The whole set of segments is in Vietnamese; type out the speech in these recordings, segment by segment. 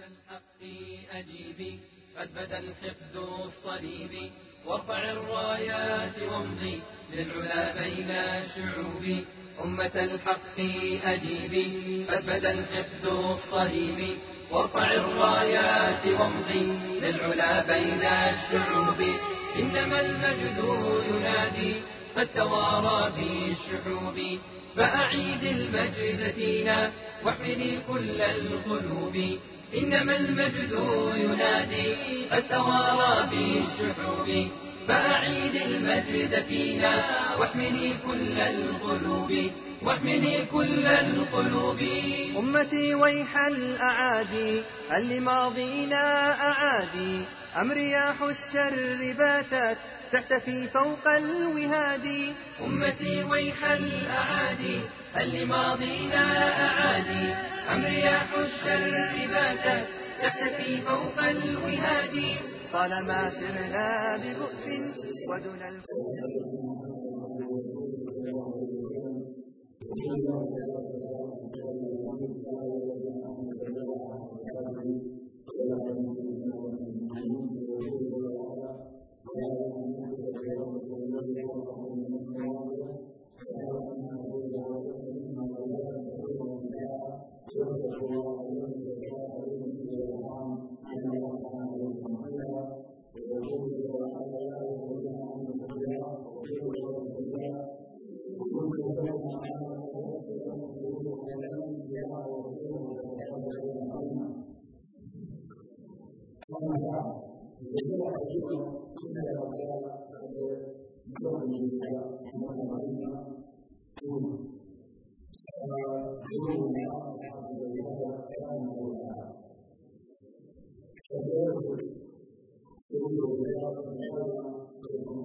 الحق أجيبي الحقد وارفع الرايات وامضي للعلا بين أمة الحق أجيبي قد بدا الحقد الصليبي وارفع الرايات وامضي للعلا بين الشعوب إنما المجد ينادي قد توارى بالشحوب فأعيد المجد فينا واحملي كل القلوب. إنما المجد ينادي قد توارى بالشحوب فأعيد المجد فينا واحملي كل القلوب واحملي كل القلوب. أمتي ويح الأعادي هل لماضينا أعادي؟ أم رياح الشر باتت تحتفي فوق الوهاد. أمتي ويح الأعادي هل لماضينا أعادي؟ أم رياح الشر باتت تحتفي فوق الوهاد. طالما سرنا ببؤس ودون الفوز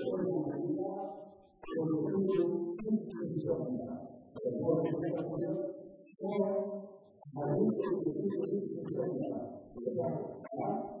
존중합니다. 그리고 존중, 존중합니다. 그리고 존중합니다. 그리고 많은 존중을 존중합니다. 그래서 그냥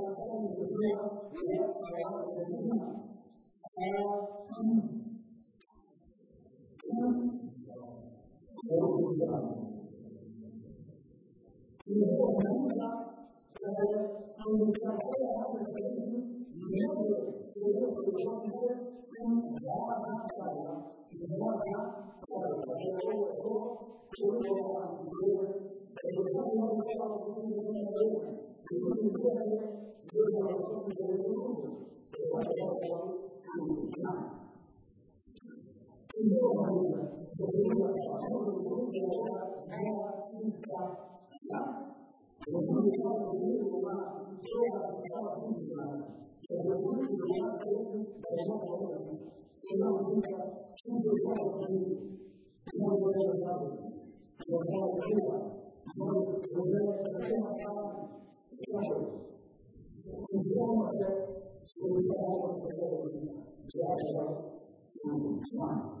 của mình thì mình cố gắng là mình sẽ cố gắng mình sẽ nhớ được từ lúc từ hôm nay anh đã bắt đầu mình đã bắt đầu từ cái lúc đó chúng ta làm việc để mình có những cái công việc như thế này thì mình sẽ đưa vào trong cái lúc để có thể làm được điều đó thì những người này thấy được những điều đó hay tin rằng đó những người đó thì những điều đó tôi là đó là những điều đó thì những điều đó thì để nó có được thì nó cũng là những điều đó là gì thì nó cũng là gì thì nó là cái nào nó là cái nào nó là cái nào nó là thì nó là cái thì nó là cái nào nó là cái nào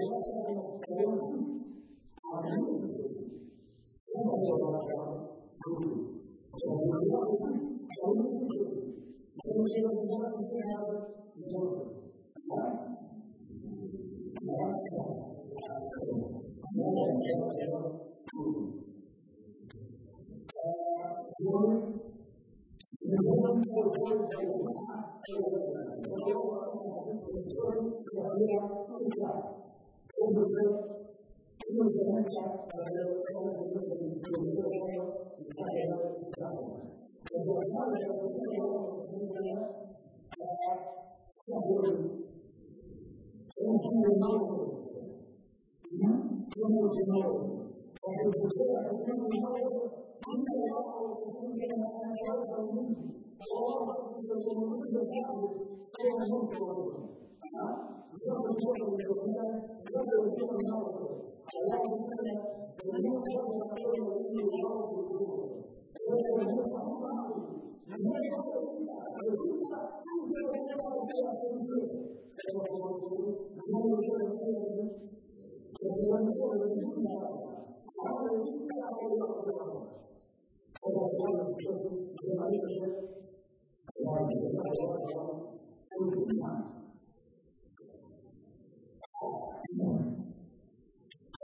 يقول شيخ الاسلام يقول شيخ الأرض حياه السنة ومن يقول خير من الأرض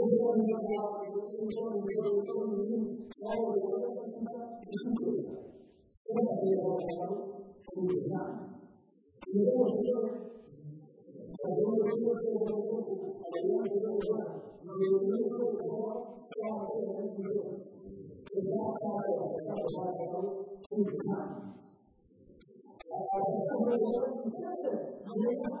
cũng có như nhau nhưng trong đều trong những ngay được các chúng ta đứng cử các bạn đều là bạn cùng Việt Nam những cái này chưa và những cái chưa chưa có số và những cái chưa có mà nhiều những cái chưa có ta sẽ là những cái chúng ta ta sẽ là các bạn đều cùng Việt Nam và chúng ta sẽ là những cái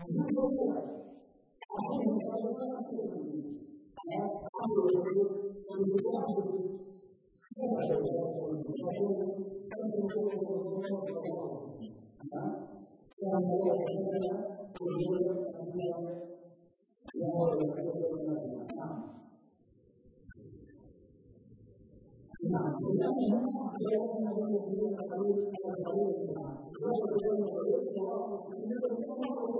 很多的，然后人家就告诉你，哎，然后我就我就这样子，后来就叫他们说，他们就给我介绍一个朋友，啊，这样子我这边就是这边，然后这边那边嘛，啊，然后你们那边有没有什么其他的旅游项目啊？就是比如说，就是周末。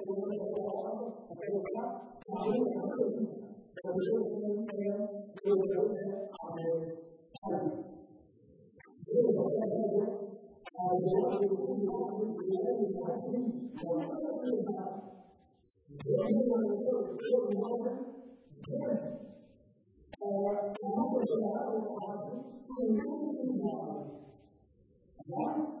thấy là không đồng ý nhân theo điều hiểu họ đều thành nếu một cái gì đó là giáo dục cũng là cũng chỉ là những cái gì mà nó rất là thật nếu như là cái điều đó ờ nó là cái gì đó là cái gì đó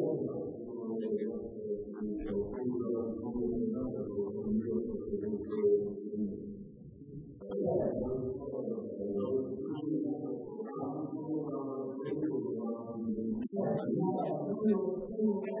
you.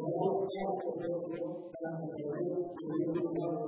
Thank you.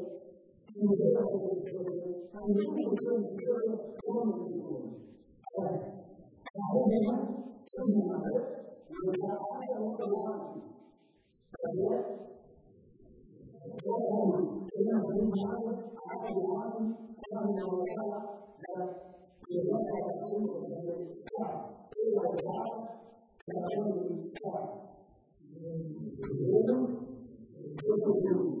你得到这个车，你没有车，你车只要你有，哎，然后呢，这个女儿，你把她带到车上，感觉，然后这样平常，把她给她，让她老家，呃，给她带到中国去，看，给老家，然后看，嗯，就是。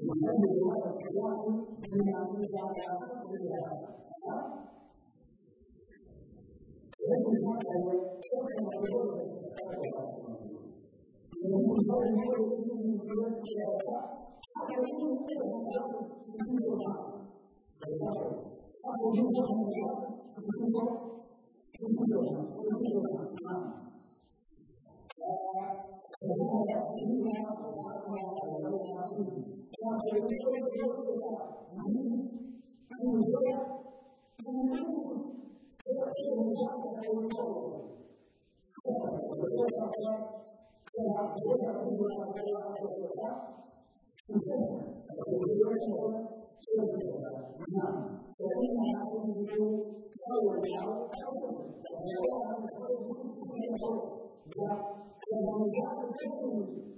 मन Thank you. và sự yêu thương của ta mạnh thành công thành công có thể là thành công có thể là thành công có thể là thành công có thể là thành công thành công có thể là thành công có thể là thành công có thể là thành công có thể là thành công có thể là thành công có thể là thành công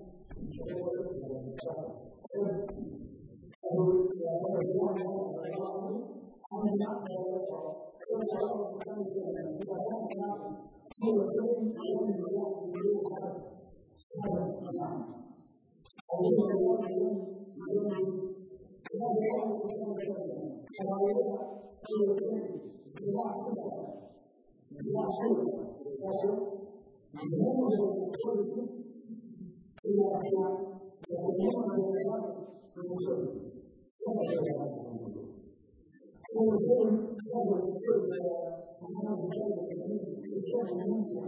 는 하나님을 의지하여 하나님을 의지하는 그리스도의 능력,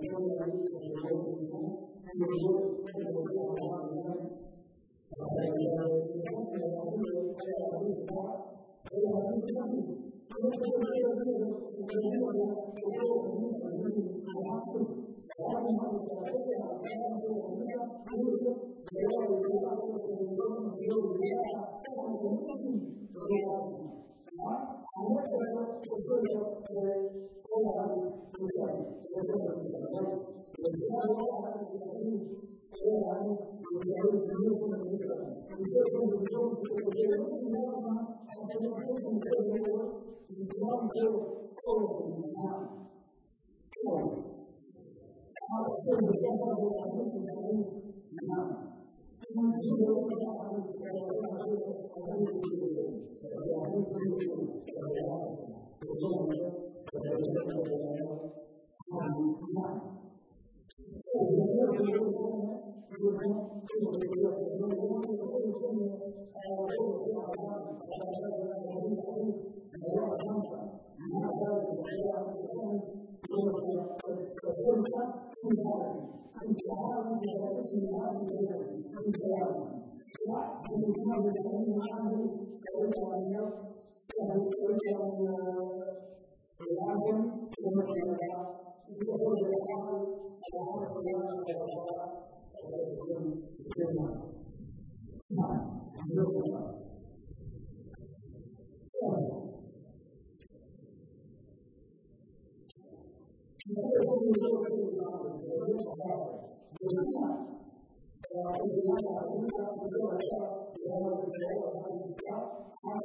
Thank you. 就够怎么样？够，然后就你现在就想怎么样？怎么样？他们直接在上面在在在在在在在在在在 kepada kebutuhan yang berlangsung kemudian itu berdasarkan adalah perkembangan daripada hukum dunia. Nah, itu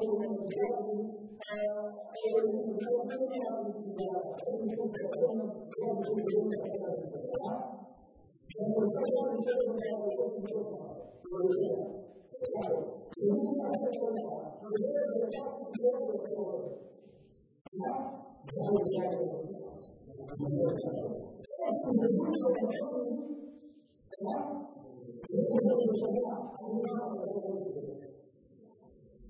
嗯嗯嗯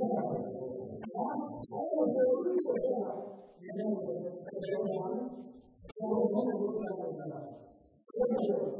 啊！还有些绿色的，里面有个太阳，上面有好多漂亮的花朵。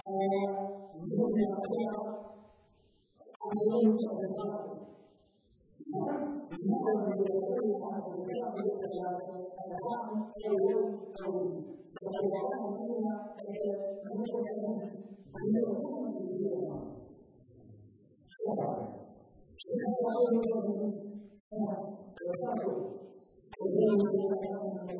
呃，你说的这个，他们也有责任的。你看，如果这个社会上的人这样子的，大家都有责任。咱们老百姓呢，还是能够相信，没有那么严重吧？是吧？你看，还有这个，啊，我再说，我觉得。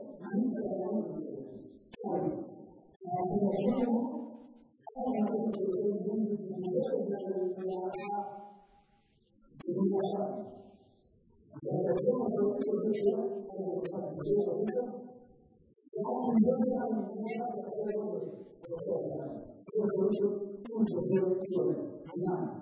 những người làm việc và người dân các em cũng được dân dân nhớ về nhà ta vì vậy để được các em được dân nhớ về thần tiên của nước đó là những cái ông nghe được cái lời của trời lòng tôi đối với tôi được yêu chiều anh lòng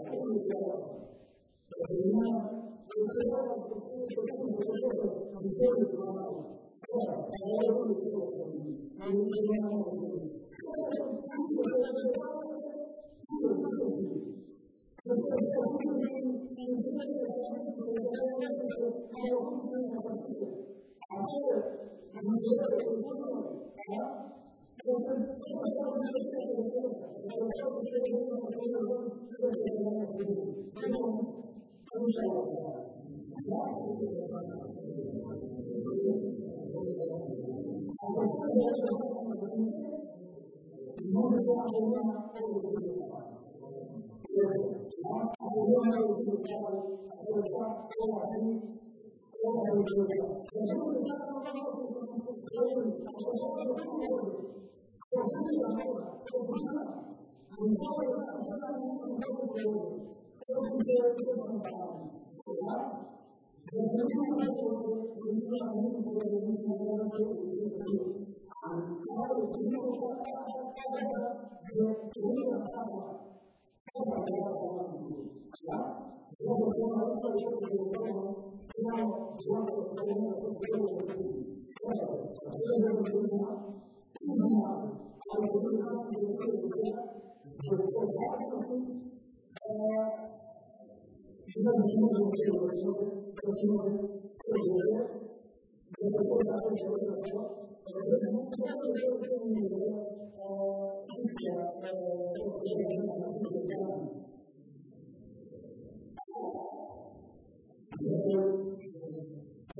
Thank you. 家里，还有家，多大声音？多大动静？有时候你家刚刚做事情，别人打个招呼都听不到。有时候你家弄了，都不吭声。你家会干，现在你家不干，都是些些什么杂乱？对吧？我们家就是，现在我们家就是，现在我们家就是，俺家就是，就是大家，就是爷爷奶奶，再小点的都是你，是吧？我们刚刚在这个当中，让所有的观众都有注意，对，这就是什么？注意啊！我们刚刚有这个，有这个，呃，一个民族是有什么？有什么？有什么？有什么？有什么？我们这个这个这个呃，这个呃，这个。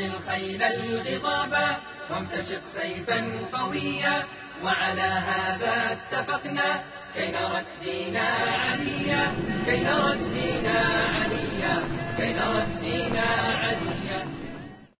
الخيل الغضابا وامتشق